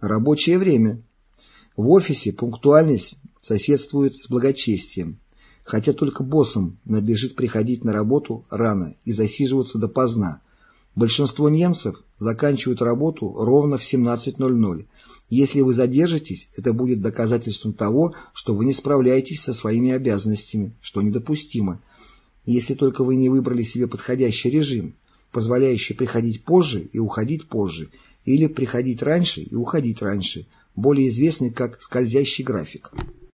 Рабочее время. В офисе пунктуальность соседствует с благочестием, хотя только боссам набежит приходить на работу рано и засиживаться допоздна. Большинство немцев заканчивают работу ровно в 17.00. Если вы задержитесь, это будет доказательством того, что вы не справляетесь со своими обязанностями, что недопустимо. Если только вы не выбрали себе подходящий режим, позволяющий приходить позже и уходить позже, или приходить раньше и уходить раньше, более известный как скользящий график.